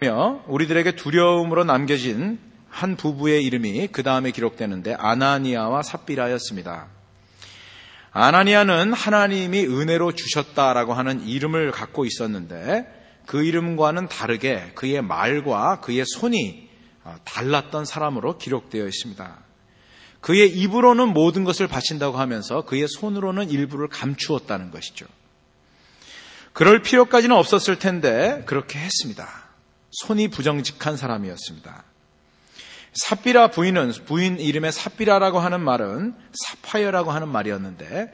며 우리들에게 두려움으로 남겨진 한 부부의 이름이 그 다음에 기록되는데 아나니아와 삽비라였습니다. 아나니아는 하나님이 은혜로 주셨다라고 하는 이름을 갖고 있었는데 그 이름과는 다르게 그의 말과 그의 손이 달랐던 사람으로 기록되어 있습니다. 그의 입으로는 모든 것을 바친다고 하면서 그의 손으로는 일부를 감추었다는 것이죠. 그럴 필요까지는 없었을 텐데 그렇게 했습니다. 손이 부정직한 사람이었습니다. 삽비라 부인은 부인 이름의 삽비라라고 하는 말은 사파이어라고 하는 말이었는데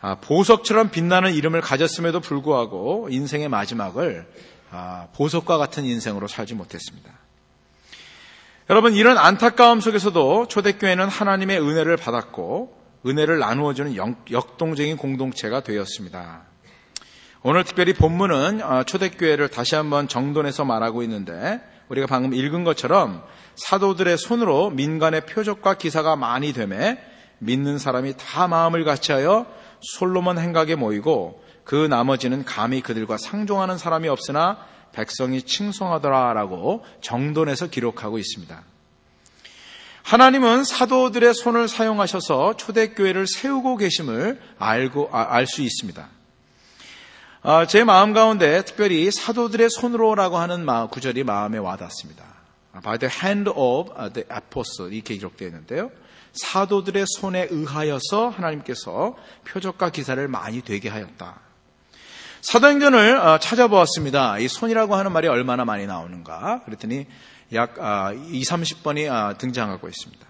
아, 보석처럼 빛나는 이름을 가졌음에도 불구하고 인생의 마지막을 아, 보석과 같은 인생으로 살지 못했습니다. 여러분 이런 안타까움 속에서도 초대교회는 하나님의 은혜를 받았고 은혜를 나누어주는 역 동적인 공동체가 되었습니다. 오늘 특별히 본문은 어, 초대교회를 다시 한번 정돈해서 말하고 있는데 우리가 방금 읽은 것처럼 사도들의 손으로 민간의 표적과 기사가 많이 되매 믿는 사람이 다 마음을 같이하여 솔로몬 행각에 모이고 그 나머지는 감히 그들과 상종하는 사람이 없으나 백성이 칭송하더라라고 정돈해서 기록하고 있습니다. 하나님은 사도들의 손을 사용하셔서 초대교회를 세우고 계심을 알고 아, 알수 있습니다. 아, 제 마음 가운데 특별히 사도들의 손으로라고 하는 구절이 마음에 와닿습니다. By the hand of the apostles 이렇게 기록되어 있는데요. 사도들의 손에 의하여서 하나님께서 표적과 기사를 많이 되게 하였다. 사도행전을 어, 찾아보았습니다. 이 손이라고 하는 말이 얼마나 많이 나오는가? 그랬더니 약 2, 아, 30번이 아, 등장하고 있습니다.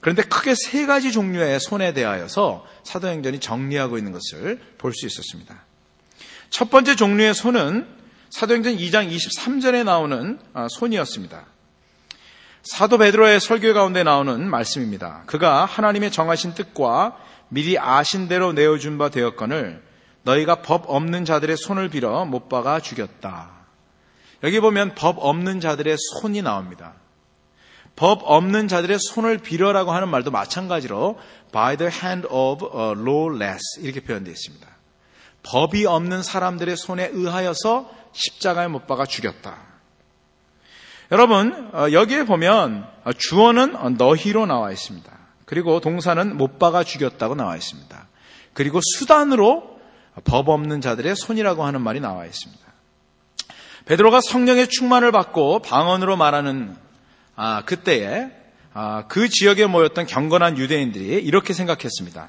그런데 크게 세 가지 종류의 손에 대하여서 사도행전이 정리하고 있는 것을 볼 수 있었습니다. 첫 번째 종류의 손은 사도행전 2장 23절에 나오는 아, 손이었습니다. 사도 베드로의 설교 가운데 나오는 말씀입니다. 그가 하나님의 정하신 뜻과 미리 아신 대로 내어준 바 되었거늘 너희가 법 없는 자들의 손을 빌어 못 박아 죽였다. 여기 보면 법 없는 자들의 손이 나옵니다. 법 없는 자들의 손을 빌어라고 하는 말도 마찬가지로 by the hand of lawless 이렇게 표현되어 있습니다. 법이 없는 사람들의 손에 의하여서 십자가에 못 박아 죽였다. 여러분, 어, 여기에 보면 어, 주어는 너희로 나와 있습니다. 그리고 동사는 못 박아 죽였다고 나와 있습니다. 그리고 수단으로 법 없는 자들의 손이라고 하는 말이 나와 있습니다. 베드로가 성령의 충만을 받고 방언으로 말하는 아, 그때에 아, 그 지역에 모였던 경건한 유대인들이 이렇게 생각했습니다.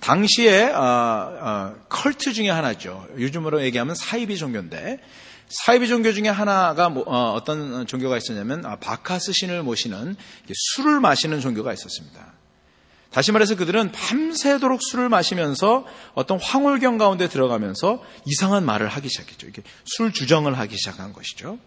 당시에 어, 어, 컬트 중에 하나죠. 요즘으로 얘기하면 사이비 종교인데 사이비 종교 중에 하나가 뭐, 어, 떤 종교가 있었냐면 아, 바카스 신을 모시는 술을 마시는 종교가 있었습니다. 다시 말해서 그들은 밤새도록 술을 마시면서 어떤 황홀경 가운데 들어가면서 이상한 말을 하기 시작했죠. 이게 술 주정을 하기 시작한 것이죠.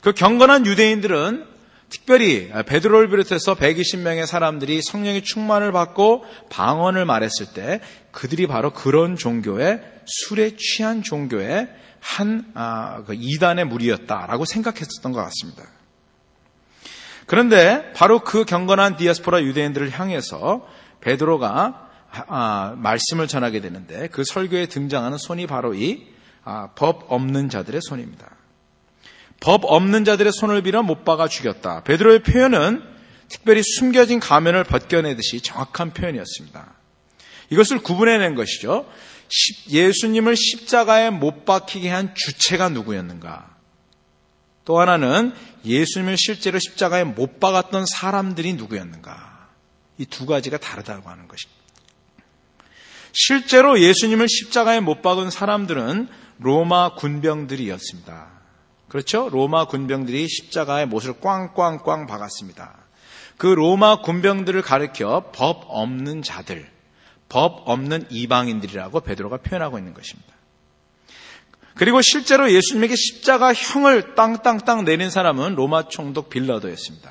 그 경건한 유대인들은 특별히 베드로를 비롯해서 120명의 사람들이 성령의 충만을 받고 방언을 말했을 때 그들이 바로 그런 종교의 술에 취한 종교의 한 아, 그 이단의 무리였다라고 생각했었던 것 같습니다. 그런데 바로 그 경건한 디아스포라 유대인들을 향해서 베드로가 아, 말씀을 전하게 되는데 그 설교에 등장하는 손이 바로 이법 아, 없는 자들의 손입니다. 법 없는 자들의 손을 빌어 못 박아 죽였다. 베드로의 표현은 특별히 숨겨진 가면을 벗겨내듯이 정확한 표현이었습니다. 이것을 구분해낸 것이죠. 예수님을 십자가에 못 박히게 한 주체가 누구였는가? 또 하나는 예수님을 실제로 십자가에 못 박았던 사람들이 누구였는가? 이 두 가지가 다르다고 하는 것입니다. 실제로 예수님을 십자가에 못 박은 사람들은 로마 군병들이었습니다. 그렇죠? 로마 군병들이 십자가에 못을 꽝꽝꽝 박았습니다. 그 로마 군병들을 가리켜 법 없는 자들, 법 없는 이방인들이라고 베드로가 표현하고 있는 것입니다. 그리고 실제로 예수님에게 십자가 형을 땅땅땅 내린 사람은 로마 총독 빌라도였습니다.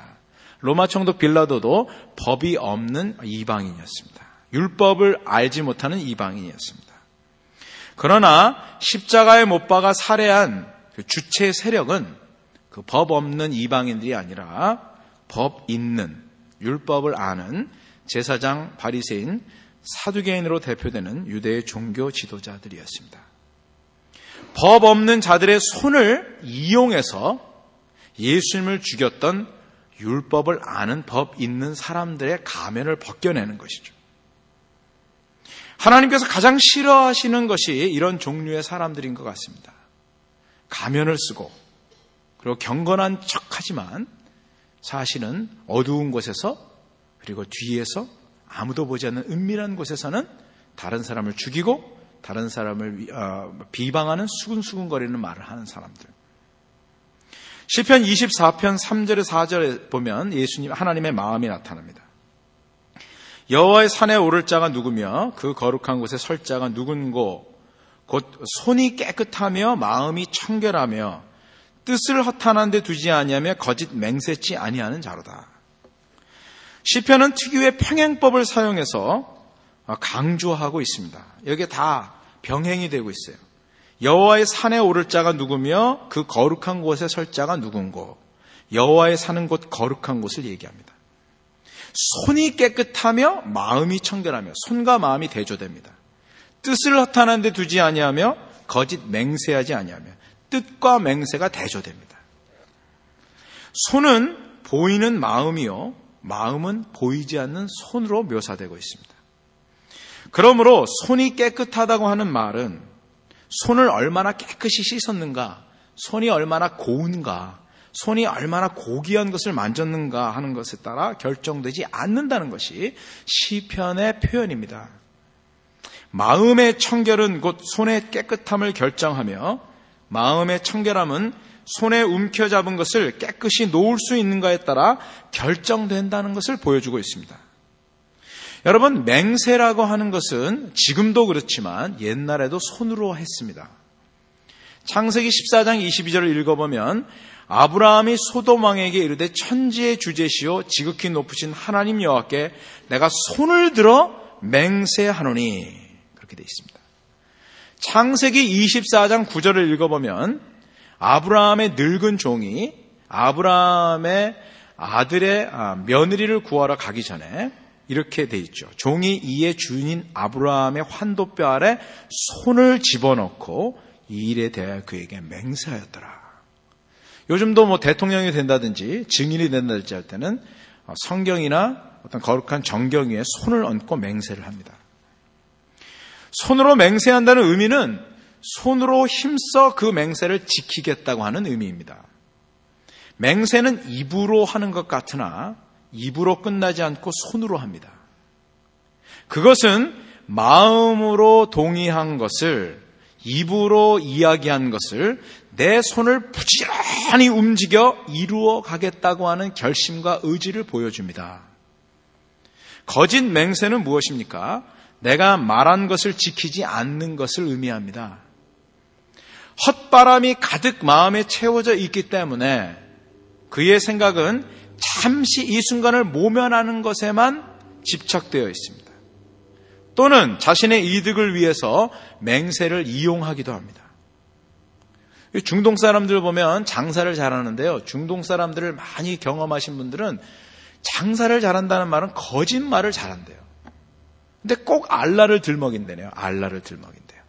로마 총독 빌라도도 법이 없는 이방인이었습니다. 율법을 알지 못하는 이방인이었습니다. 그러나 십자가에 못 박아 살해한 그 주체 세력은 그 법 없는 이방인들이 아니라 법 있는 율법을 아는 제사장 바리새인 사두개인으로 대표되는 유대의 종교 지도자들이었습니다. 법 없는 자들의 손을 이용해서 예수님을 죽였던 율법을 아는 법 있는 사람들의 가면을 벗겨내는 것이죠. 하나님께서 가장 싫어하시는 것이 이런 종류의 사람들인 것 같습니다. 가면을 쓰고 그리고 경건한 척 하지만 사실은 어두운 곳에서 그리고 뒤에서 아무도 보지 않는 은밀한 곳에서는 다른 사람을 죽이고 다른 사람을 어, 비방하는 수근수근거리는 말을 하는 사람들. 시편 24편 3절에 4절에 보면 예수님 하나님의 마음이 나타납니다. 여호와의 산에 오를 자가 누구며 그 거룩한 곳에 설 자가 누군고 곧 손이 깨끗하며 마음이 청결하며 뜻을 허탄한 데 두지 아니하며 거짓 맹세치 아니하는 자로다. 시편은 특유의 평행법을 사용해서 강조하고 있습니다. 여기에 다 병행이 되고 있어요. 여호와의 산에 오를 자가 누구며 그 거룩한 곳에 설 자가 누군고 여호와의 사는 곳 거룩한 곳을 얘기합니다. 손이 깨끗하며 마음이 청결하며 손과 마음이 대조됩니다. 뜻을 허탄한 데 두지 아니하며 거짓 맹세하지 아니하며 뜻과 맹세가 대조됩니다. 손은 보이는 마음이요 마음은 보이지 않는 손으로 묘사되고 있습니다. 그러므로 손이 깨끗하다고 하는 말은 손을 얼마나 깨끗이 씻었는가, 손이 얼마나 고운가, 손이 얼마나 고귀한 것을 만졌는가 하는 것에 따라 결정되지 않는다는 것이 시편의 표현입니다. 마음의 청결은 곧 손의 깨끗함을 결정하며 마음의 청결함은 손에 움켜잡은 것을 깨끗이 놓을 수 있는가에 따라 결정된다는 것을 보여주고 있습니다. 여러분, 맹세라고 하는 것은 지금도 그렇지만 옛날에도 손으로 했습니다. 창세기 14장 22절을 읽어보면 아브라함이 소돔왕에게 이르되 천지의 주제시요 지극히 높으신 하나님 여호와께 내가 손을 들어 맹세하노니 그렇게 되어 있습니다. 창세기 24장 9절을 읽어보면 아브라함의 늙은 종이 아브라함의 아들의 아, 며느리를 구하러 가기 전에 이렇게 돼 있죠. 종이 이에 주인인 아브라함의 환도뼈 아래 손을 집어넣고 이 일에 대해 그에게 맹세하였더라. 요즘도 뭐 대통령이 된다든지 증인이 된다든지 할 때는 성경이나 어떤 거룩한 정경 위에 손을 얹고 맹세를 합니다. 손으로 맹세한다는 의미는 손으로 힘써 그 맹세를 지키겠다고 하는 의미입니다. 맹세는 입으로 하는 것 같으나 입으로 끝나지 않고 손으로 합니다. 그것은 마음으로 동의한 것을 입으로 이야기한 것을 내 손을 부지런히 움직여 이루어 가겠다고 하는 결심과 의지를 보여줍니다. 거짓 맹세는 무엇입니까? 내가 말한 것을 지키지 않는 것을 의미합니다. 헛바람이 가득 마음에 채워져 있기 때문에 그의 생각은 잠시 이 순간을 모면하는 것에만 집착되어 있습니다. 또는 자신의 이득을 위해서 맹세를 이용하기도 합니다. 중동 사람들 보면 장사를 잘하는데요. 중동 사람들을 많이 경험하신 분들은 장사를 잘한다는 말은 거짓말을 잘한대요. 근데 꼭 알라를 들먹인대네요. 알라를 들먹인대요.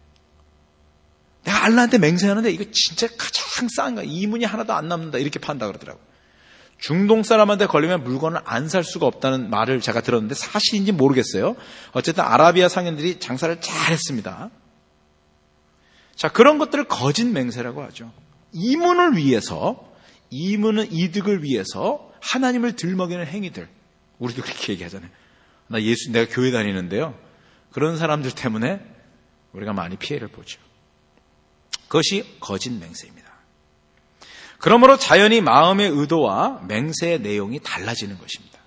내가 알라한테 맹세하는데 이거 진짜 가장 싼 거야. 이문이 하나도 안 남는다. 이렇게 판다 그러더라고요. 중동 사람한테 걸리면 물건을 안 살 수가 없다는 말을 제가 들었는데 사실인지 모르겠어요. 어쨌든 아라비아 상인들이 장사를 잘 했습니다. 자, 그런 것들을 거짓 맹세라고 하죠. 이문을 위해서, 이문은 이득을 위해서 하나님을 들먹이는 행위들. 우리도 그렇게 얘기하잖아요. 나 예수, 내가 교회 다니는데요. 그런 사람들 때문에 우리가 많이 피해를 보죠. 그것이 거짓 맹세입니다. 그러므로 자연히 마음의 의도와 맹세의 내용이 달라지는 것입니다.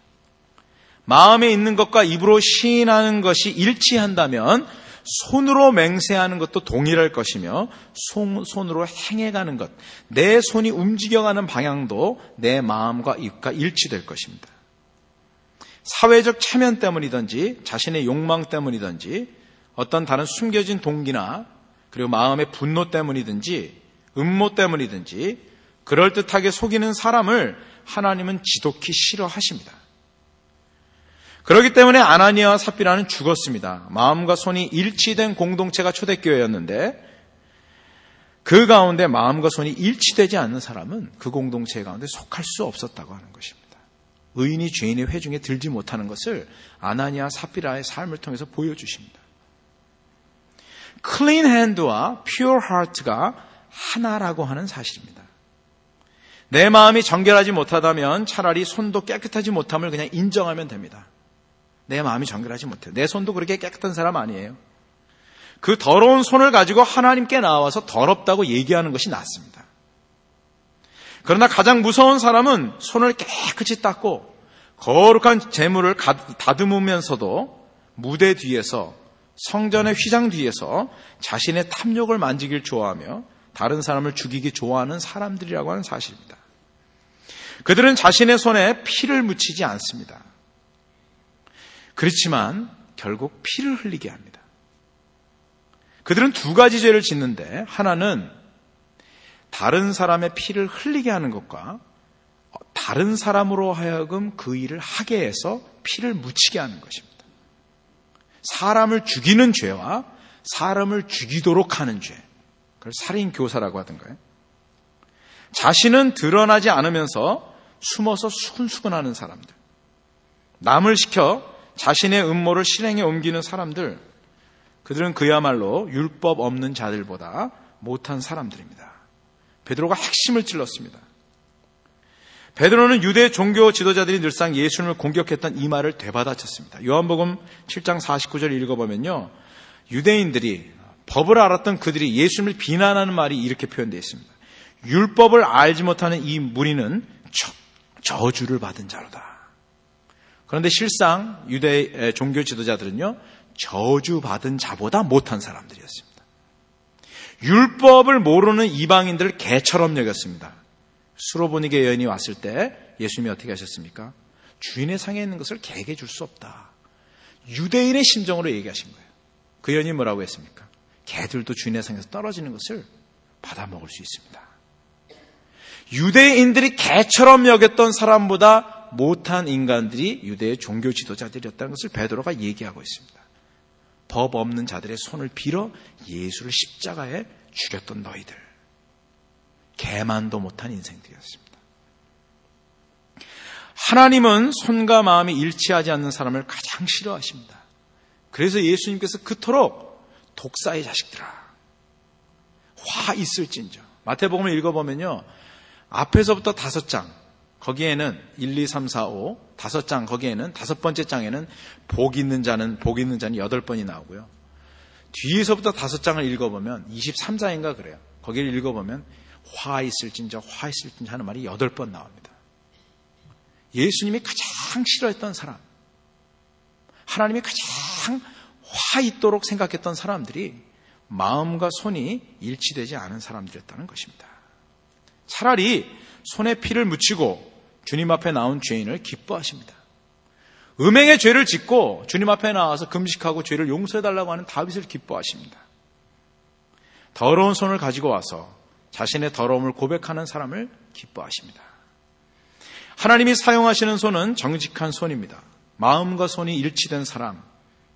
마음에 있는 것과 입으로 시인하는 것이 일치한다면 손으로 맹세하는 것도 동일할 것이며 손, 으로 행해가는 것, 내 손이 움직여가는 방향도 내 마음과 입과 일치될 것입니다. 사회적 체면 때문이든지 자신의 욕망 때문이든지 어떤 다른 숨겨진 동기나 그리고 마음의 분노 때문이든지 음모 때문이든지 그럴듯하게 속이는 사람을 하나님은 지독히 싫어하십니다. 그렇기 때문에 아나니아와 삽비라는 죽었습니다. 마음과 손이 일치된 공동체가 초대교회였는데 그 가운데 마음과 손이 일치되지 않는 사람은 그 공동체 가운데 속할 수 없었다고 하는 것입니다. 의인이 죄인의 회중에 들지 못하는 것을 아나니아 사피라의 삶을 통해서 보여주십니다. 클린 핸드와 퓨어 하트가 하나라고 하는 사실입니다. 내 마음이 정결하지 못하다면 차라리 손도 깨끗하지 못함을 그냥 인정하면 됩니다. 내 마음이 정결하지 못해. 내 손도 그렇게 깨끗한 사람 아니에요. 그 더러운 손을 가지고 하나님께 나와서 더럽다고 얘기하는 것이 낫습니다. 그러나 가장 무서운 사람은 손을 깨끗이 닦고 거룩한 재물을 다듬으면서도 무대 뒤에서 성전의 휘장 뒤에서 자신의 탐욕을 만지길 좋아하며 다른 사람을 죽이기 좋아하는 사람들이라고 하는 사실입니다. 그들은 자신의 손에 피를 묻히지 않습니다. 그렇지만 결국 피를 흘리게 합니다. 그들은 두 가지 죄를 짓는데 하나는 다른 사람의 피를 흘리게 하는 것과 다른 사람으로 하여금 그 일을 하게 해서 피를 묻히게 하는 것입니다. 사람을 죽이는 죄와 사람을 죽이도록 하는 죄. 그걸 살인 교사라고 하던가요? 자신은 드러나지 않으면서 숨어서 수근수근하는 사람들. 남을 시켜 자신의 음모를 실행에 옮기는 사람들. 그들은 그야말로 율법 없는 자들보다 못한 사람들입니다. 베드로가 핵심을 찔렀습니다. 베드로는 유대 종교 지도자들이 늘상 예수님을 공격했던 이 말을 되받아쳤습니다. 요한복음 7장 49절 읽어보면요. 유대인들이 법을 알았던 그들이 예수님을 비난하는 말이 이렇게 표현되어 있습니다. 율법을 알지 못하는 이 무리는 저주를 받은 자로다. 그런데 실상 유대 종교 지도자들은요, 저주받은 자보다 못한 사람들이었습니다. 율법을 모르는 이방인들을 개처럼 여겼습니다. 수로보니게 여인이 왔을 때 예수님이 어떻게 하셨습니까? 주인의 상에 있는 것을 개에게 줄 수 없다. 유대인의 심정으로 얘기하신 거예요. 그 여인이 뭐라고 했습니까? 개들도 주인의 상에서 떨어지는 것을 받아 먹을 수 있습니다. 유대인들이 개처럼 여겼던 사람보다 못한 인간들이 유대의 종교 지도자들이었다는 것을 베드로가 얘기하고 있습니다. 법 없는 자들의 손을 빌어 예수를 십자가에 죽였던 너희들. 개만도 못한 인생들이었습니다. 하나님은 손과 마음이 일치하지 않는 사람을 가장 싫어하십니다. 그래서 예수님께서 그토록 독사의 자식들아 화 있을진저 마태복음을 읽어보면요 앞에서부터 다섯 장 거기에는 1, 2, 3, 4, 5 다섯 장 거기에는 다섯 번째 장에는 복 있는 자는 복 있는 자는 여덟 번이 나오고요. 뒤에서부터 다섯 장을 읽어보면 23장인가 그래요. 거기를 읽어보면 화 있을진저 화 있을진저 하는 말이 여덟 번 나옵니다. 예수님이 가장 싫어했던 사람 하나님이 가장 화 있도록 생각했던 사람들이 마음과 손이 일치되지 않은 사람들이었다는 것입니다. 차라리 손에 피를 묻히고 주님 앞에 나온 죄인을 기뻐하십니다. 음행의 죄를 짓고 주님 앞에 나와서 금식하고 죄를 용서해달라고 하는 다윗을 기뻐하십니다. 더러운 손을 가지고 와서 자신의 더러움을 고백하는 사람을 기뻐하십니다. 하나님이 사용하시는 손은 정직한 손입니다. 마음과 손이 일치된 사람,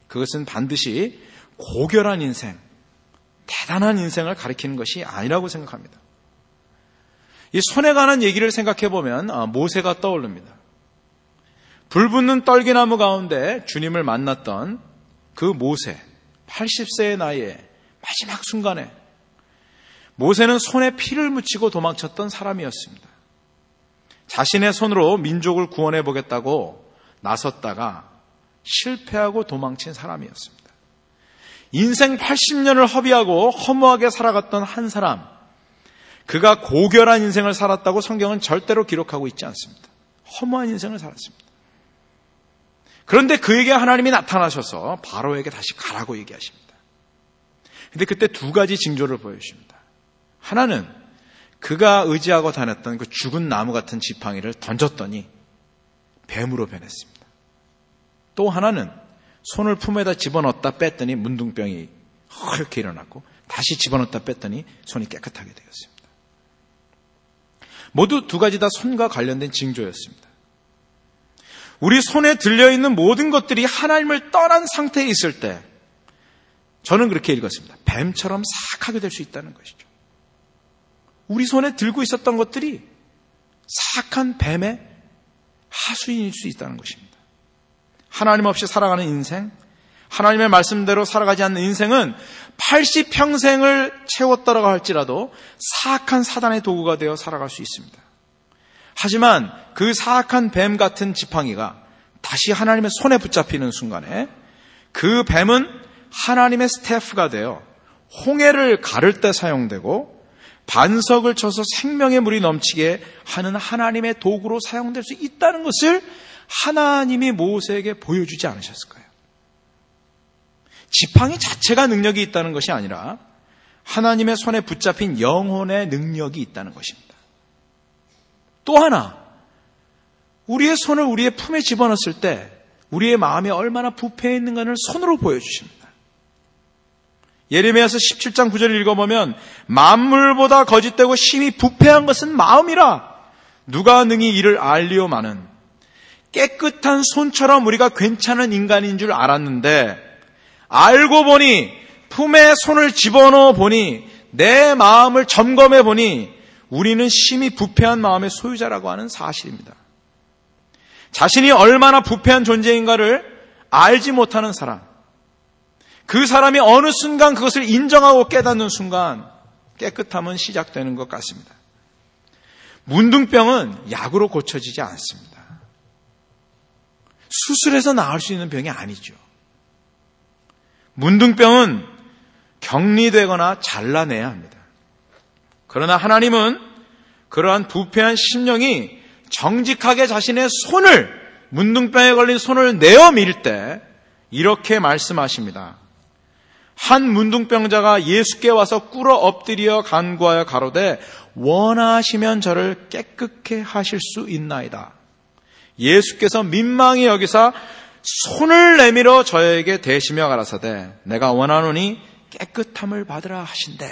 그것은 반드시 고결한 인생, 대단한 인생을 가리키는 것이 아니라고 생각합니다. 이 손에 관한 얘기를 생각해 보면 아, 모세가 떠오릅니다. 불붙는 떨기나무 가운데 주님을 만났던 그 모세, 80세의 나이에 마지막 순간에 모세는 손에 피를 묻히고 도망쳤던 사람이었습니다. 자신의 손으로 민족을 구원해 보겠다고 나섰다가 실패하고 도망친 사람이었습니다. 인생 80년을 허비하고 허무하게 살아갔던 한 사람, 그가 고결한 인생을 살았다고 성경은 절대로 기록하고 있지 않습니다. 허무한 인생을 살았습니다. 그런데 그에게 하나님이 나타나셔서 바로에게 다시 가라고 얘기하십니다. 근데 그때 두 가지 징조를 보여주십니다. 하나는 그가 의지하고 다녔던 그 죽은 나무 같은 지팡이를 던졌더니 뱀으로 변했습니다. 또 하나는 손을 품에다 집어넣었다 뺐더니 문둥병이 허옇게 일어났고 다시 집어넣었다 뺐더니 손이 깨끗하게 되었습니다. 모두 두 가지 다 손과 관련된 징조였습니다. 우리 손에 들려있는 모든 것들이 하나님을 떠난 상태에 있을 때 저는 그렇게 읽었습니다. 뱀처럼 사악하게 될 수 있다는 것이죠. 우리 손에 들고 있었던 것들이 사악한 뱀의 하수인일 수 있다는 것입니다. 하나님 없이 살아가는 인생, 하나님의 말씀대로 살아가지 않는 인생은 80평생을 채웠다라고 할지라도 사악한 사단의 도구가 되어 살아갈 수 있습니다. 하지만 그 사악한 뱀 같은 지팡이가 다시 하나님의 손에 붙잡히는 순간에 그 뱀은 하나님의 스태프가 되어 홍해를 가를 때 사용되고 반석을 쳐서 생명의 물이 넘치게 하는 하나님의 도구로 사용될 수 있다는 것을 하나님이 모세에게 보여주지 않으셨을까요? 지팡이 자체가 능력이 있다는 것이 아니라 하나님의 손에 붙잡힌 영혼의 능력이 있다는 것입니다. 또 하나, 우리의 손을 우리의 품에 집어넣었을 때 우리의 마음이 얼마나 부패해 있는가를 손으로 보여주십니다. 예레미야서 17장 9절을 읽어보면 만물보다 거짓되고 심히 부패한 것은 마음이라 누가 능히 이를 알리오마는 깨끗한 손처럼 우리가 괜찮은 인간인 줄 알았는데 알고 보니 품에 손을 집어넣어 보니 내 마음을 점검해 보니 우리는 심히 부패한 마음의 소유자라고 하는 사실입니다. 자신이 얼마나 부패한 존재인가를 알지 못하는 사람. 그 사람이 어느 순간 그것을 인정하고 깨닫는 순간 깨끗함은 시작되는 것 같습니다. 문둥병은 약으로 고쳐지지 않습니다. 수술해서 나을 수 있는 병이 아니죠. 문둥병은 격리되거나 잘라내야 합니다. 그러나 하나님은 그러한 부패한 심령이 정직하게 자신의 손을 문둥병에 걸린 손을 내어 밀 때 이렇게 말씀하십니다. 한 문둥병자가 예수께 와서 꿇어 엎드려 간구하여 가로되 원하시면 저를 깨끗게 하실 수 있나이다. 예수께서 민망히 여기사 손을 내밀어 저에게 대시며 가라사대 내가 원하노니 깨끗함을 받으라 하신대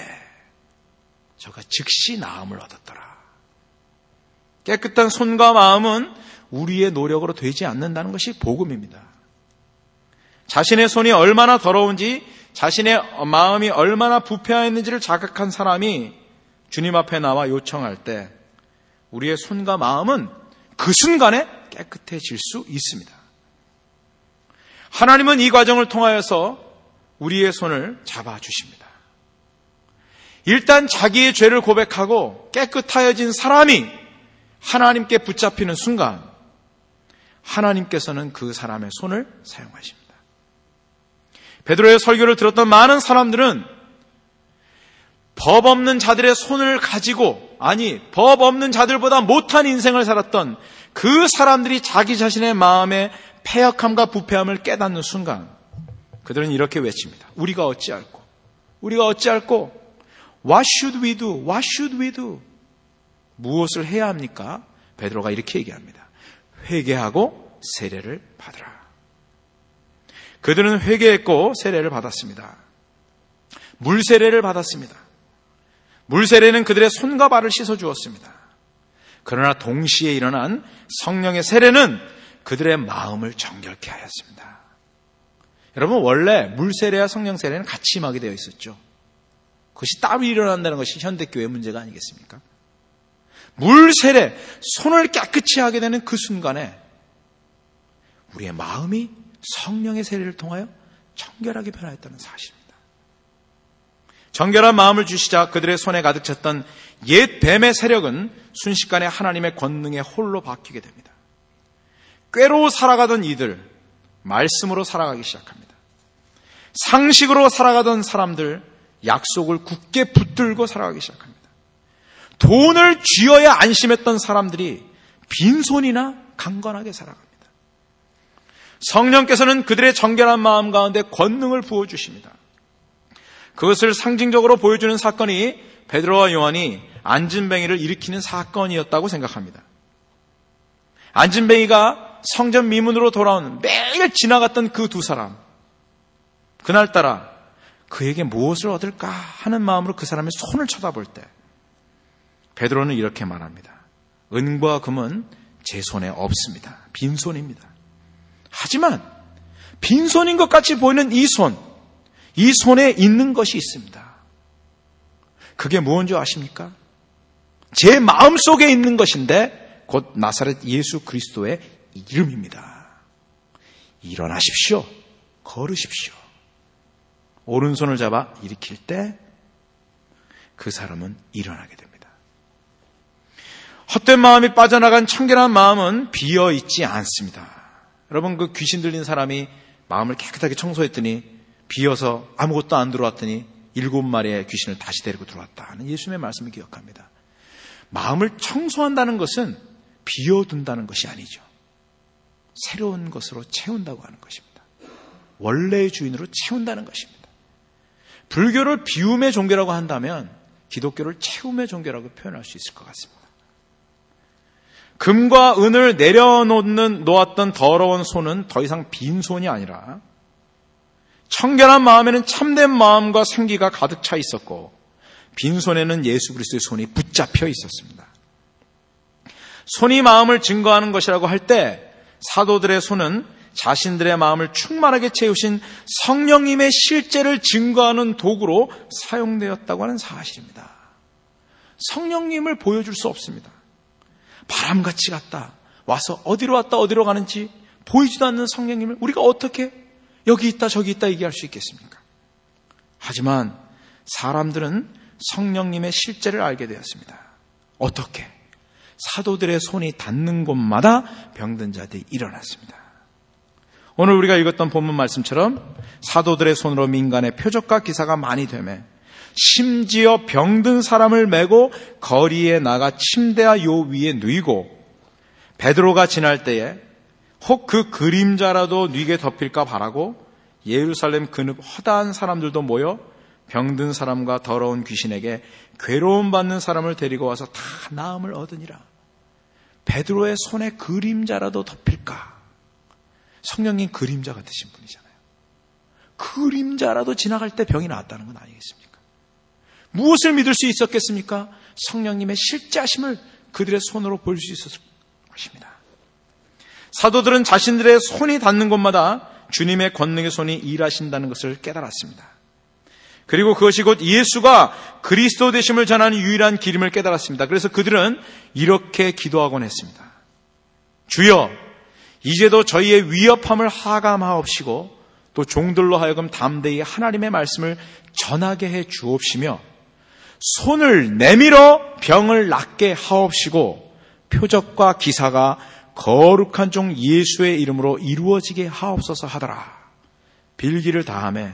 저가 즉시 나음을 얻었더라. 깨끗한 손과 마음은 우리의 노력으로 되지 않는다는 것이 복음입니다. 자신의 손이 얼마나 더러운지 자신의 마음이 얼마나 부패하였는지를 자각한 사람이 주님 앞에 나와 요청할 때 우리의 손과 마음은 그 순간에 깨끗해질 수 있습니다. 하나님은 이 과정을 통하여서 우리의 손을 잡아주십니다. 일단 자기의 죄를 고백하고 깨끗하여진 사람이 하나님께 붙잡히는 순간 하나님께서는 그 사람의 손을 사용하십니다. 베드로의 설교를 들었던 많은 사람들은 법 없는 자들의 손을 가지고 아니 법 없는 자들보다 못한 인생을 살았던 그 사람들이 자기 자신의 마음의 폐역함과 부패함을 깨닫는 순간 그들은 이렇게 외칩니다. 우리가 어찌할꼬? 우리가 어찌할꼬? What should we do? What should we do? 무엇을 해야 합니까? 베드로가 이렇게 얘기합니다. 회개하고 세례를 받으라. 그들은 회개했고 세례를 받았습니다. 물 세례를 받았습니다. 물 세례는 그들의 손과 발을 씻어 주었습니다. 그러나 동시에 일어난 성령의 세례는 그들의 마음을 정결케 하였습니다. 여러분 원래 물 세례와 성령 세례는 같이 임하게 되어 있었죠. 그것이 따로 일어난다는 것이 현대 교회 문제가 아니겠습니까? 물 세례, 손을 깨끗이 하게 되는 그 순간에 우리의 마음이 성령의 세례를 통하여 청결하게 변화했다는 사실입니다. 정결한 마음을 주시자 그들의 손에 가득 찼던 옛 뱀의 세력은 순식간에 하나님의 권능에 홀로 바뀌게 됩니다. 꾀로 살아가던 이들, 말씀으로 살아가기 시작합니다. 상식으로 살아가던 사람들, 약속을 굳게 붙들고 살아가기 시작합니다. 돈을 쥐어야 안심했던 사람들이 빈손이나 강건하게 살아갑니다. 성령께서는 그들의 정결한 마음 가운데 권능을 부어주십니다. 그것을 상징적으로 보여주는 사건이 베드로와 요한이 안진뱅이를 일으키는 사건이었다고 생각합니다. 안진뱅이가 성전 미문으로 돌아온 매일 지나갔던 그 두 사람. 그날따라 그에게 무엇을 얻을까 하는 마음으로 그 사람의 손을 쳐다볼 때 베드로는 이렇게 말합니다. 은과 금은 제 손에 없습니다. 빈손입니다. 하지만 빈손인 것 같이 보이는 이 손, 이 손에 있는 것이 있습니다. 그게 무엇인지 아십니까? 제 마음 속에 있는 것인데 곧 나사렛 예수 그리스도의 이름입니다. 일어나십시오. 걸으십시오. 오른손을 잡아 일으킬 때 그 사람은 일어나게 됩니다. 헛된 마음이 빠져나간 청결한 마음은 비어 있지 않습니다. 여러분 그 귀신 들린 사람이 마음을 깨끗하게 청소했더니 비어서 아무것도 안 들어왔더니 일곱 마리의 귀신을 다시 데리고 들어왔다는 예수님의 말씀을 기억합니다. 마음을 청소한다는 것은 비워둔다는 것이 아니죠. 새로운 것으로 채운다고 하는 것입니다. 원래의 주인으로 채운다는 것입니다. 불교를 비움의 종교라고 한다면 기독교를 채움의 종교라고 표현할 수 있을 것 같습니다. 금과 은을 내려놓는 놓았던 더러운 손은 더 이상 빈 손이 아니라 청결한 마음에는 참된 마음과 생기가 가득 차 있었고 빈손에는 예수 그리스도의 손이 붙잡혀 있었습니다. 손이 마음을 증거하는 것이라고 할 때 사도들의 손은 자신들의 마음을 충만하게 채우신 성령님의 실제를 증거하는 도구로 사용되었다고 하는 사실입니다. 성령님을 보여줄 수 없습니다. 바람같이 갔다. 와서 어디로 왔다 어디로 가는지 보이지도 않는 성령님을 우리가 어떻게 여기 있다 저기 있다 얘기할 수 있겠습니까? 하지만 사람들은 성령님의 실제를 알게 되었습니다. 어떻게? 사도들의 손이 닿는 곳마다 병든 자들이 일어났습니다. 오늘 우리가 읽었던 본문 말씀처럼 사도들의 손으로 민간의 표적과 기사가 많이 되매 심지어 병든 사람을 메고 거리에 나가 침대와 요 위에 누이고 베드로가 지날 때에 혹 그 그림자라도 뉘게 덮일까 바라고 예루살렘 근읍 허다한 사람들도 모여 병든 사람과 더러운 귀신에게 괴로움 받는 사람을 데리고 와서 다 나음을 얻으니라. 베드로의 손에 그림자라도 덮일까? 성령님 그림자 같으신 분이잖아요. 그림자라도 지나갈 때 병이 나았다는 건 아니겠습니까? 무엇을 믿을 수 있었겠습니까? 성령님의 실제하심을 그들의 손으로 볼 수 있었을 것입니다. 사도들은 자신들의 손이 닿는 곳마다 주님의 권능의 손이 일하신다는 것을 깨달았습니다. 그리고 그것이 곧 예수가 그리스도 되심을 전하는 유일한 길임을 깨달았습니다. 그래서 그들은 이렇게 기도하곤 했습니다. 주여, 이제도 저희의 위협함을 하감하옵시고 또 종들로 하여금 담대히 하나님의 말씀을 전하게 해 주옵시며 손을 내밀어 병을 낫게 하옵시고 표적과 기사가 거룩한 종 예수의 이름으로 이루어지게 하옵소서 하더라. 빌기를 다함에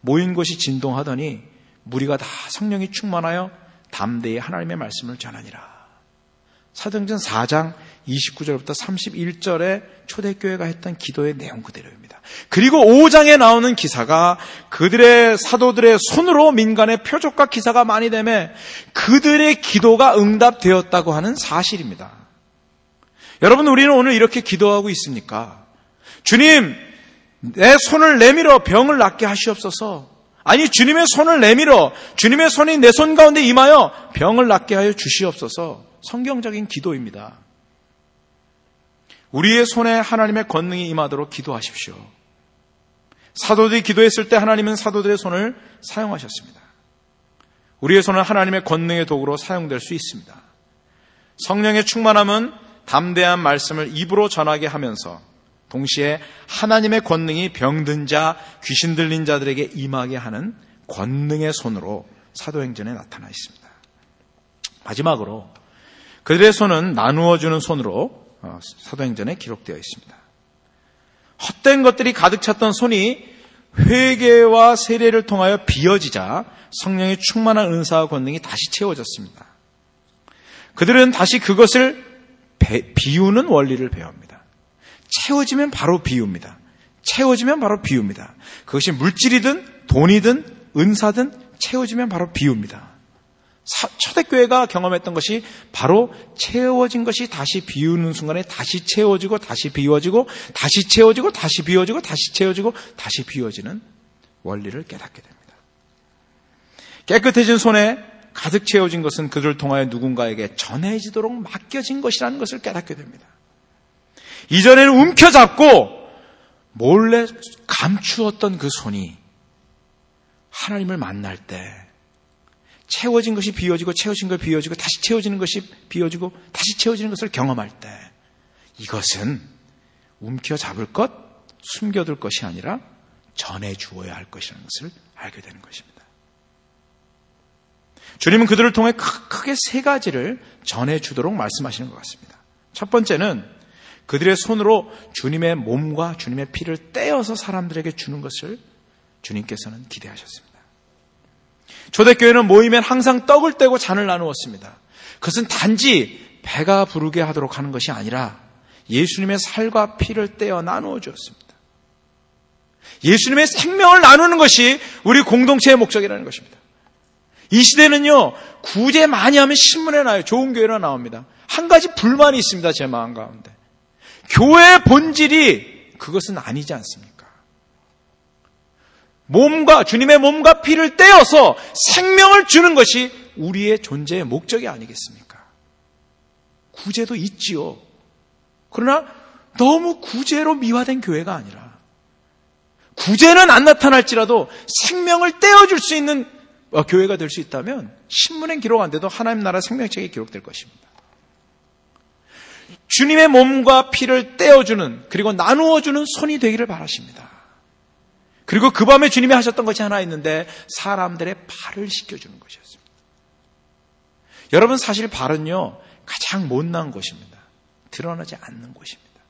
모인 곳이 진동하더니 무리가 다 성령이 충만하여 담대히 하나님의 말씀을 전하니라. 사도행전 4장 29절부터 31절에 초대교회가 했던 기도의 내용 그대로입니다. 그리고 5장에 나오는 기사가 그들의 사도들의 손으로 민간의 표적과 기사가 많이 되매 그들의 기도가 응답되었다고 하는 사실입니다. 여러분 우리는 오늘 이렇게 기도하고 있습니까? 주님, 내 손을 내밀어 병을 낫게 하시옵소서. 아니 주님의 손을 내밀어 주님의 손이 내 손 가운데 임하여 병을 낫게 하여 주시옵소서. 성경적인 기도입니다. 우리의 손에 하나님의 권능이 임하도록 기도하십시오. 사도들이 기도했을 때 하나님은 사도들의 손을 사용하셨습니다. 우리의 손은 하나님의 권능의 도구로 사용될 수 있습니다. 성령의 충만함은 담대한 말씀을 입으로 전하게 하면서 동시에 하나님의 권능이 병든 자, 귀신 들린 자들에게 임하게 하는 권능의 손으로 사도행전에 나타나 있습니다. 마지막으로 그들의 손은 나누어주는 손으로 어, 사도행전에 기록되어 있습니다. 헛된 것들이 가득 찼던 손이 회개와 세례를 통하여 비어지자 성령의 충만한 은사와 권능이 다시 채워졌습니다. 그들은 다시 그것을 비우는 원리를 배웁니다. 채워지면 바로 비웁니다. 채워지면 바로 비웁니다. 그것이 물질이든 돈이든 은사든 채워지면 바로 비웁니다. 초대교회가 경험했던 것이 바로 채워진 것이 다시 비우는 순간에 다시 채워지고 다시 비워지고 다시 채워지고 다시 비워지고 다시 채워지고 다시 비워지는 원리를 깨닫게 됩니다. 깨끗해진 손에 가득 채워진 것은 그들을 통하여 누군가에게 전해지도록 맡겨진 것이라는 것을 깨닫게 됩니다. 이전에는 움켜잡고 몰래 감추었던 그 손이 하나님을 만날 때 채워진 것이 비워지고 채워진 걸 비워지고 다시 채워지는 것이 비워지고 다시 채워지는 것을 경험할 때 이것은 움켜잡을 것, 숨겨둘 것이 아니라 전해 주어야 할 것이라는 것을 알게 되는 것입니다. 주님은 그들을 통해 크게 세 가지를 전해 주도록 말씀하시는 것 같습니다. 첫 번째는 그들의 손으로 주님의 몸과 주님의 피를 떼어서 사람들에게 주는 것을 주님께서는 기대하셨습니다. 초대교회는 모이면 항상 떡을 떼고 잔을 나누었습니다. 그것은 단지 배가 부르게 하도록 하는 것이 아니라 예수님의 살과 피를 떼어 나누어 주었습니다. 예수님의 생명을 나누는 것이 우리 공동체의 목적이라는 것입니다. 이 시대는요, 구제 많이 하면 신문에 나요. 좋은 교회로 나옵니다. 한 가지 불만이 있습니다. 제 마음 가운데. 교회의 본질이 그것은 아니지 않습니까? 몸과, 주님의 몸과 피를 떼어서 생명을 주는 것이 우리의 존재의 목적이 아니겠습니까? 구제도 있지요. 그러나 너무 구제로 미화된 교회가 아니라 구제는 안 나타날지라도 생명을 떼어줄 수 있는 어, 교회가 될 수 있다면 신문엔 기록 안 돼도 하나님 나라 생명책에 기록될 것입니다. 주님의 몸과 피를 떼어주는 그리고 나누어주는 손이 되기를 바라십니다. 그리고 그 밤에 주님이 하셨던 것이 하나 있는데 사람들의 발을 씻겨주는 것이었습니다. 여러분 사실 발은요 가장 못난 곳입니다. 드러나지 않는 곳입니다.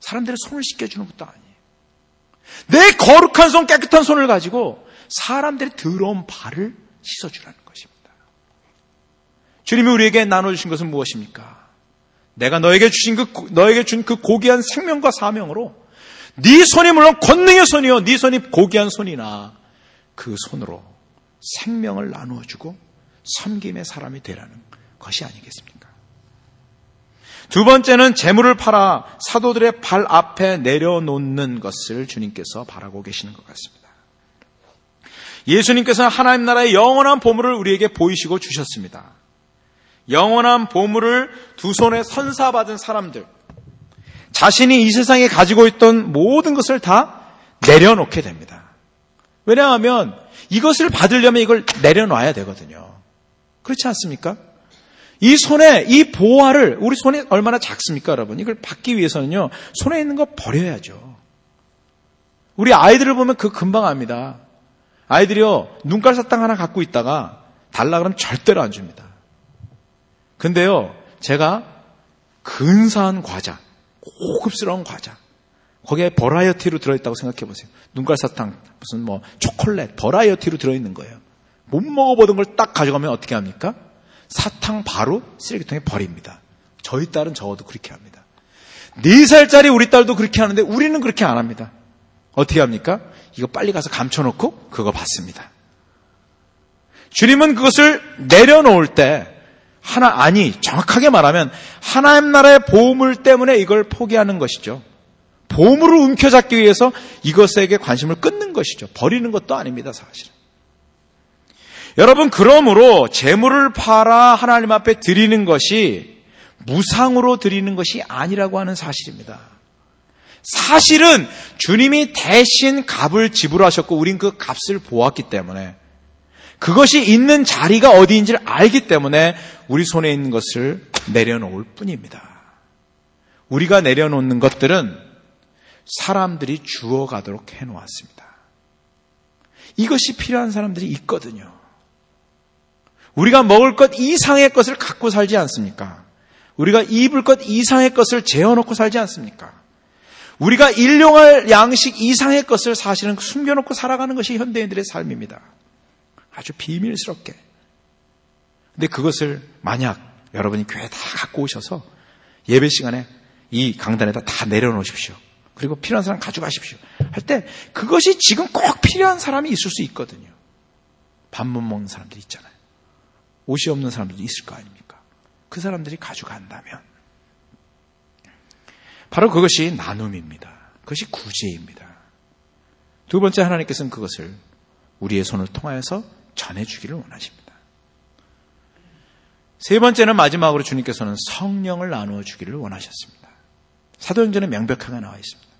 사람들의 손을 씻겨주는 것도 아니에요. 내 거룩한 손, 깨끗한 손을 가지고 사람들의 더러운 발을 씻어주라는 것입니다. 주님이 우리에게 나눠주신 것은 무엇입니까? 내가 너에게 주신 그, 너에게 준 그 고귀한 생명과 사명으로 네 손이 물론 권능의 손이요. 네 손이 고귀한 손이나 그 손으로 생명을 나누어 주고 섬김의 사람이 되라는 것이 아니겠습니까? 두 번째는 재물을 팔아 사도들의 발 앞에 내려놓는 것을 주님께서 바라고 계시는 것 같습니다. 예수님께서는 하나님 나라의 영원한 보물을 우리에게 보이시고 주셨습니다. 영원한 보물을 두 손에 선사받은 사람들, 자신이 이 세상에 가지고 있던 모든 것을 다 내려놓게 됩니다. 왜냐하면 이것을 받으려면 이걸 내려놔야 되거든요. 그렇지 않습니까? 이 손에 이 보화를 우리 손이 얼마나 작습니까, 여러분? 이걸 받기 위해서는요. 손에 있는 거 버려야죠. 우리 아이들을 보면 그 금방 압니다. 아이들이요. 눈깔 사탕 하나 갖고 있다가 달라 그러면 절대로 안 줍니다. 근데요. 제가 근사한 과자, 고급스러운 과자. 거기에 버라이어티로 들어있다고 생각해 보세요. 눈깔 사탕, 무슨 뭐 초콜릿, 버라이어티로 들어있는 거예요. 못 먹어보던 걸 딱 가져가면 어떻게 합니까? 사탕 바로 쓰레기통에 버립니다. 저희 딸은 적어도 그렇게 합니다. 4살짜리 우리 딸도 그렇게 하는데 우리는 그렇게 안 합니다. 어떻게 합니까? 이거 빨리 가서 감춰놓고 그거 받습니다. 주님은 그것을 내려놓을 때 하나 아니 정확하게 말하면 하나님 나라의 보물 때문에 이걸 포기하는 것이죠. 보물을 움켜잡기 위해서 이것에게 관심을 끊는 것이죠. 버리는 것도 아닙니다, 사실은. 여러분, 그러므로 재물을 팔아 하나님 앞에 드리는 것이 무상으로 드리는 것이 아니라고 하는 사실입니다. 사실은 주님이 대신 값을 지불하셨고 우린 그 값을 보았기 때문에 그것이 있는 자리가 어디인지를 알기 때문에 우리 손에 있는 것을 내려놓을 뿐입니다. 우리가 내려놓는 것들은 사람들이 주어가도록 해놓았습니다. 이것이 필요한 사람들이 있거든요. 우리가 먹을 것 이상의 것을 갖고 살지 않습니까? 우리가 입을 것 이상의 것을 재워놓고 살지 않습니까? 우리가 일용할 양식 이상의 것을 사실은 숨겨놓고 살아가는 것이 현대인들의 삶입니다. 아주 비밀스럽게. 근데 그것을 만약 여러분이 교회 다 갖고 오셔서 예배 시간에 이 강단에다 다 내려놓으십시오. 그리고 필요한 사람 가져가십시오. 할 때 그것이 지금 꼭 필요한 사람이 있을 수 있거든요. 밥 못 먹는 사람들 있잖아요. 옷이 없는 사람들도 있을 거 아닙니까? 그 사람들이 가져간다면 바로 그것이 나눔입니다. 그것이 구제입니다. 두 번째 하나님께서는 그것을 우리의 손을 통하여서 전해주기를 원하십니다. 세 번째는 마지막으로 주님께서는 성령을 나누어 주기를 원하셨습니다. 사도행전에 명백하게 나와 있습니다.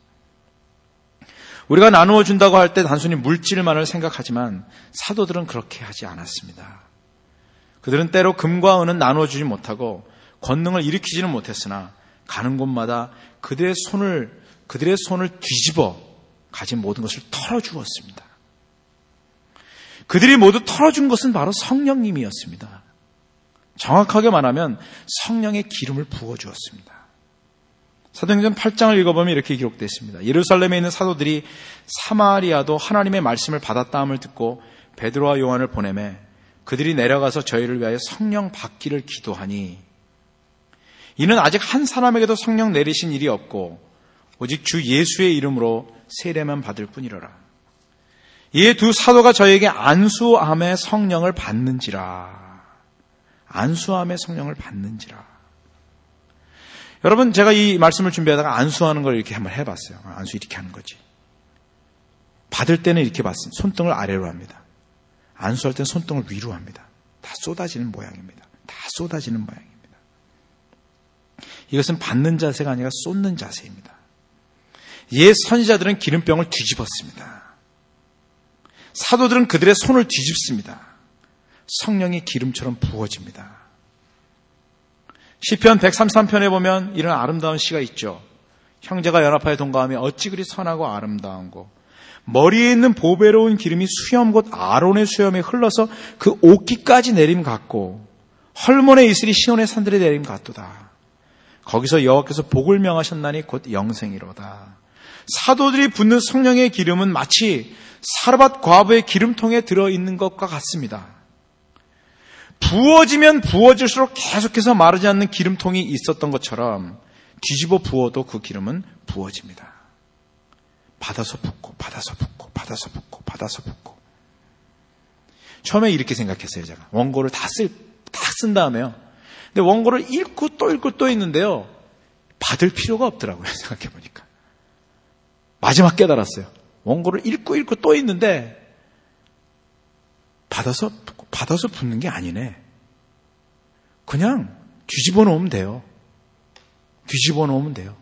우리가 나누어 준다고 할 때 단순히 물질만을 생각하지만 사도들은 그렇게 하지 않았습니다. 그들은 때로 금과 은은 나눠주지 못하고 권능을 일으키지는 못했으나 가는 곳마다 그들의 손을 그들의 손을 뒤집어 가진 모든 것을 털어 주었습니다. 그들이 모두 털어준 것은 바로 성령님이었습니다. 정확하게 말하면 성령의 기름을 부어주었습니다. 사도행전 8장을 읽어보면 이렇게 기록되어 있습니다. 예루살렘에 있는 사도들이 사마리아도 하나님의 말씀을 받았다함을 듣고 베드로와 요한을 보내매 그들이 내려가서 저희를 위하여 성령 받기를 기도하니 이는 아직 한 사람에게도 성령 내리신 일이 없고 오직 주 예수의 이름으로 세례만 받을 뿐이로라. 이 두 사도가 저에게 안수함의 성령을 받는지라. 안수함의 성령을 받는지라. 여러분, 제가 이 말씀을 준비하다가 안수하는 걸 이렇게 한번 해봤어요. 안수 이렇게 하는 거지. 받을 때는 이렇게 받습니다. 손등을 아래로 합니다. 안수할 때는 손등을 위로 합니다. 다 쏟아지는 모양입니다. 다 쏟아지는 모양입니다. 이것은 받는 자세가 아니라 쏟는 자세입니다. 옛 선지자들은 기름병을 뒤집었습니다. 사도들은 그들의 손을 뒤집습니다. 성령이 기름처럼 부어집니다. 시편 133편에 보면 이런 아름다운 시가 있죠. 형제가 연합하여 동거하며 어찌 그리 선하고 아름다운고 머리에 있는 보배로운 기름이 수염 곧 아론의 수염에 흘러서 그 옷기까지 내림 같고 헐몬의 이슬이 시온의 산들에 내림 같도다. 거기서 여호와께서 복을 명하셨나니 곧 영생이로다. 사도들이 붓는 성령의 기름은 마치 사르밧 과부의 기름통에 들어 있는 것과 같습니다. 부어지면 부어질수록 계속해서 마르지 않는 기름통이 있었던 것처럼 뒤집어 부어도 그 기름은 부어집니다. 받아서 붓고, 받아서 붓고, 받아서 붓고, 받아서 붓고. 처음에 이렇게 생각했어요, 제가. 원고를 다 쓸, 다 쓴 다음에요. 근데 원고를 읽고 또 읽고 또 읽는데요. 받을 필요가 없더라고요, 생각해보니까. 마지막 깨달았어요. 원고를 읽고 읽고 또 읽는데, 받아서 받아서 붙는 게 아니네. 그냥 뒤집어 놓으면 돼요. 뒤집어 놓으면 돼요.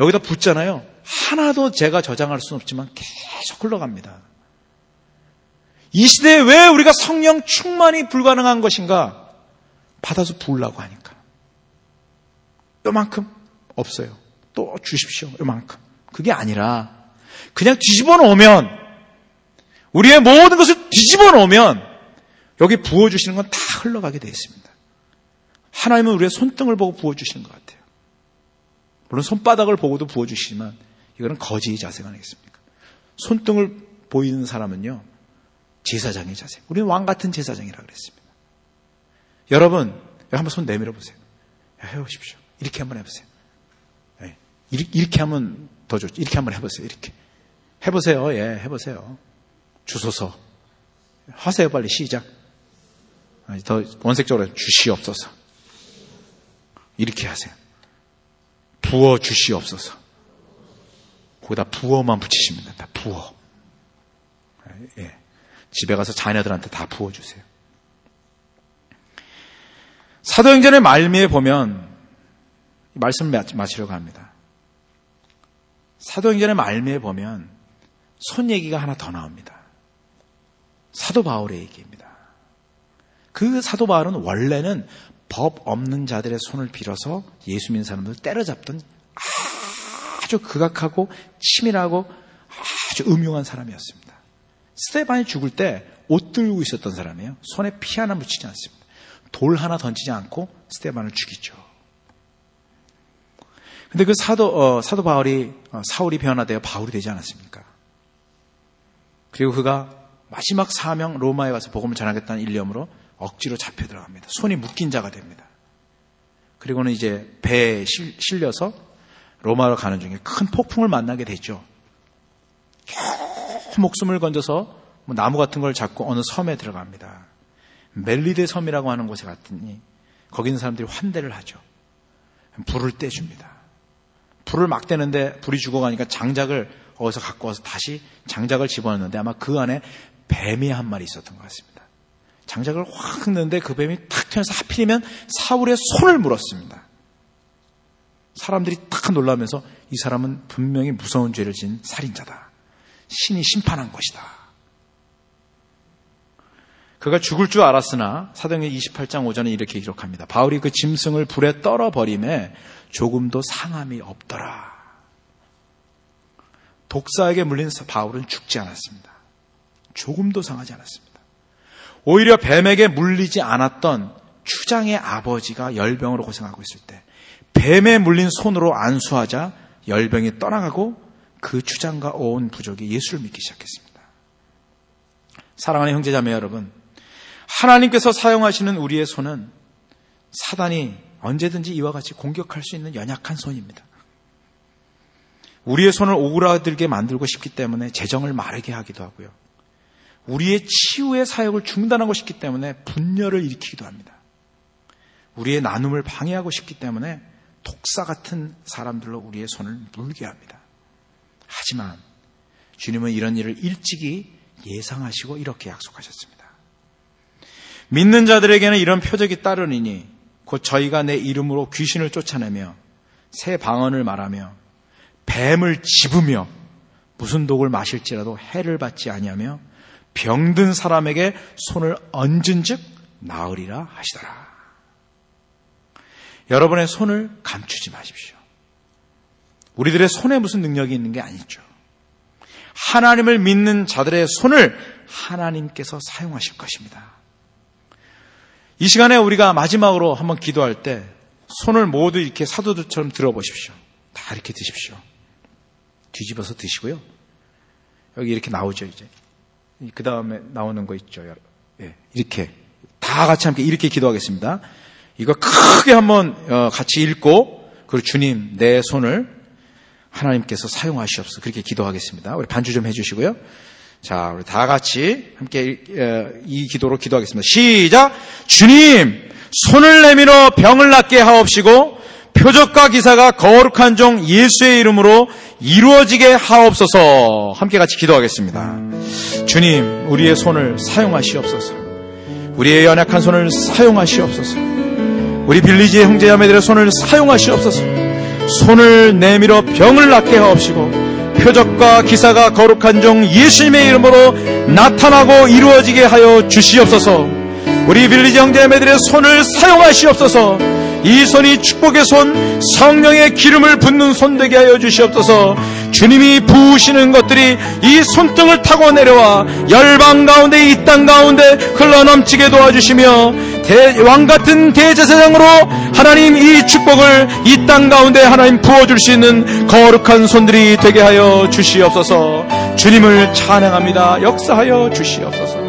여기다 붙잖아요. 하나도 제가 저장할 수는 없지만 계속 흘러갑니다. 이 시대에 왜 우리가 성령 충만이 불가능한 것인가? 받아서 부으려고 하니까. 요만큼 없어요. 또 주십시오. 요만큼. 그게 아니라 그냥 뒤집어 놓으면 우리의 모든 것을 뒤집어 놓으면 여기 부어주시는 건 다 흘러가게 되어 있습니다. 하나님은 우리의 손등을 보고 부어주시는 것 같아요. 물론 손바닥을 보고도 부어주시지만 이거는 거지의 자세가 아니겠습니까? 손등을 보이는 사람은요, 제사장의 자세. 우리는 왕 같은 제사장이라 그랬습니다. 여러분, 한번 손 내밀어 보세요. 해보십시오. 이렇게 한번 해보세요. 네. 이렇게 하면 더 좋죠. 이렇게 한번 해보세요. 이렇게. 해보세요. 예, 해보세요. 주소서. 하세요, 빨리 시작. 더 원색적으로 주시옵소서. 이렇게 하세요. 부어 주시옵소서. 거기다 부어만 붙이시면 된다. 부어. 예. 집에 가서 자녀들한테 다 부어주세요. 사도행전의 말미에 보면 말씀을 마치려고 합니다. 사도행전의 말미에 보면 손 얘기가 하나 더 나옵니다. 사도 바울의 얘기입니다. 그 사도 바울은 원래는 법 없는 자들의 손을 빌어서 예수 믿는 사람들을 때려잡던 아주 극악하고 치밀하고 아주 음흉한 사람이었습니다. 스테반이 죽을 때 옷 들고 있었던 사람이에요. 손에 피 하나 묻히지 않습니다. 돌 하나 던지지 않고 스테반을 죽이죠. 근데 그 사도, 어, 사도 바울이, 어, 사울이 변화되어 바울이 되지 않았습니까? 그리고 그가 마지막 사명 로마에 가서 복음을 전하겠다는 일념으로 억지로 잡혀 들어갑니다. 손이 묶인 자가 됩니다. 그리고는 이제 배에 실려서 로마로 가는 중에 큰 폭풍을 만나게 되죠. 목숨을 건져서 뭐 나무 같은 걸 잡고 어느 섬에 들어갑니다. 멜리데 섬이라고 하는 곳에 갔더니 거기 있는 사람들이 환대를 하죠. 불을 떼줍니다. 불을 막 떼는데 불이 죽어가니까 장작을 어디서 갖고 와서 다시 장작을 집어넣는데 아마 그 안에 뱀이 한 마리 있었던 것 같습니다. 장작을 확 넣는데 그 뱀이 탁 튀어서 하필이면 사울의 손을 물었습니다. 사람들이 탁 놀라면서 이 사람은 분명히 무서운 죄를 지은 살인자다. 신이 심판한 것이다. 그가 죽을 줄 알았으나 사도행전 28장 5절에 이렇게 기록합니다. 바울이 그 짐승을 불에 떨어 버림에 조금도 상함이 없더라. 독사에게 물린 바울은 죽지 않았습니다. 조금도 상하지 않았습니다. 오히려 뱀에게 물리지 않았던 추장의 아버지가 열병으로 고생하고 있을 때 뱀에 물린 손으로 안수하자 열병이 떠나가고 그 추장과 온 부족이 예수를 믿기 시작했습니다. 사랑하는 형제자매 여러분, 하나님께서 사용하시는 우리의 손은 사단이 언제든지 이와 같이 공격할 수 있는 연약한 손입니다. 우리의 손을 오그라들게 만들고 싶기 때문에 재정을 마르게 하기도 하고요. 우리의 치유의 사역을 중단하고 싶기 때문에 분열을 일으키기도 합니다. 우리의 나눔을 방해하고 싶기 때문에 독사 같은 사람들로 우리의 손을 물게 합니다. 하지만 주님은 이런 일을 일찍이 예상하시고 이렇게 약속하셨습니다. 믿는 자들에게는 이런 표적이 따르니니 곧 저희가 내 이름으로 귀신을 쫓아내며 새 방언을 말하며 뱀을 집으며 무슨 독을 마실지라도 해를 받지 아니하며 병든 사람에게 손을 얹은 즉 나으리라 하시더라. 여러분의 손을 감추지 마십시오. 우리들의 손에 무슨 능력이 있는 게 아니죠. 하나님을 믿는 자들의 손을 하나님께서 사용하실 것입니다. 이 시간에 우리가 마지막으로 한번 기도할 때 손을 모두 이렇게 사도들처럼 들어보십시오. 다 이렇게 드십시오. 뒤집어서 드시고요. 여기 이렇게 나오죠, 이제. 그 다음에 나오는 거 있죠. 예, 이렇게. 다 같이 함께 이렇게 기도하겠습니다. 이거 크게 한번 어, 같이 읽고, 그리고 주님, 내 손을 하나님께서 사용하시옵소서. 그렇게 기도하겠습니다. 우리 반주 좀 해주시고요. 자, 우리 다 같이 함께 어, 이 기도로 기도하겠습니다. 시작! 주님, 손을 내밀어 병을 낫게 하옵시고, 표적과 기사가 거룩한 종 예수의 이름으로 이루어지게 하옵소서. 함께 같이 기도하겠습니다. 주님, 우리의 손을 사용하시옵소서. 우리의 연약한 손을 사용하시옵소서. 우리 빌리지의 형제자매들의 손을 사용하시옵소서. 손을 내밀어 병을 낫게 하옵시고 표적과 기사가 거룩한 종 예수님의 이름으로 나타나고 이루어지게 하여 주시옵소서. 우리 빌리지 형제자매들의 손을 사용하시옵소서. 이 손이 축복의 손, 성령의 기름을 붓는 손 되게 하여 주시옵소서. 주님이 부으시는 것들이 이 손등을 타고 내려와 열방 가운데 이 땅 가운데 흘러넘치게 도와주시며 왕 같은 대제사장으로 하나님 이 축복을 이 땅 가운데 하나님 부어줄 수 있는 거룩한 손들이 되게 하여 주시옵소서. 주님을 찬양합니다. 역사하여 주시옵소서.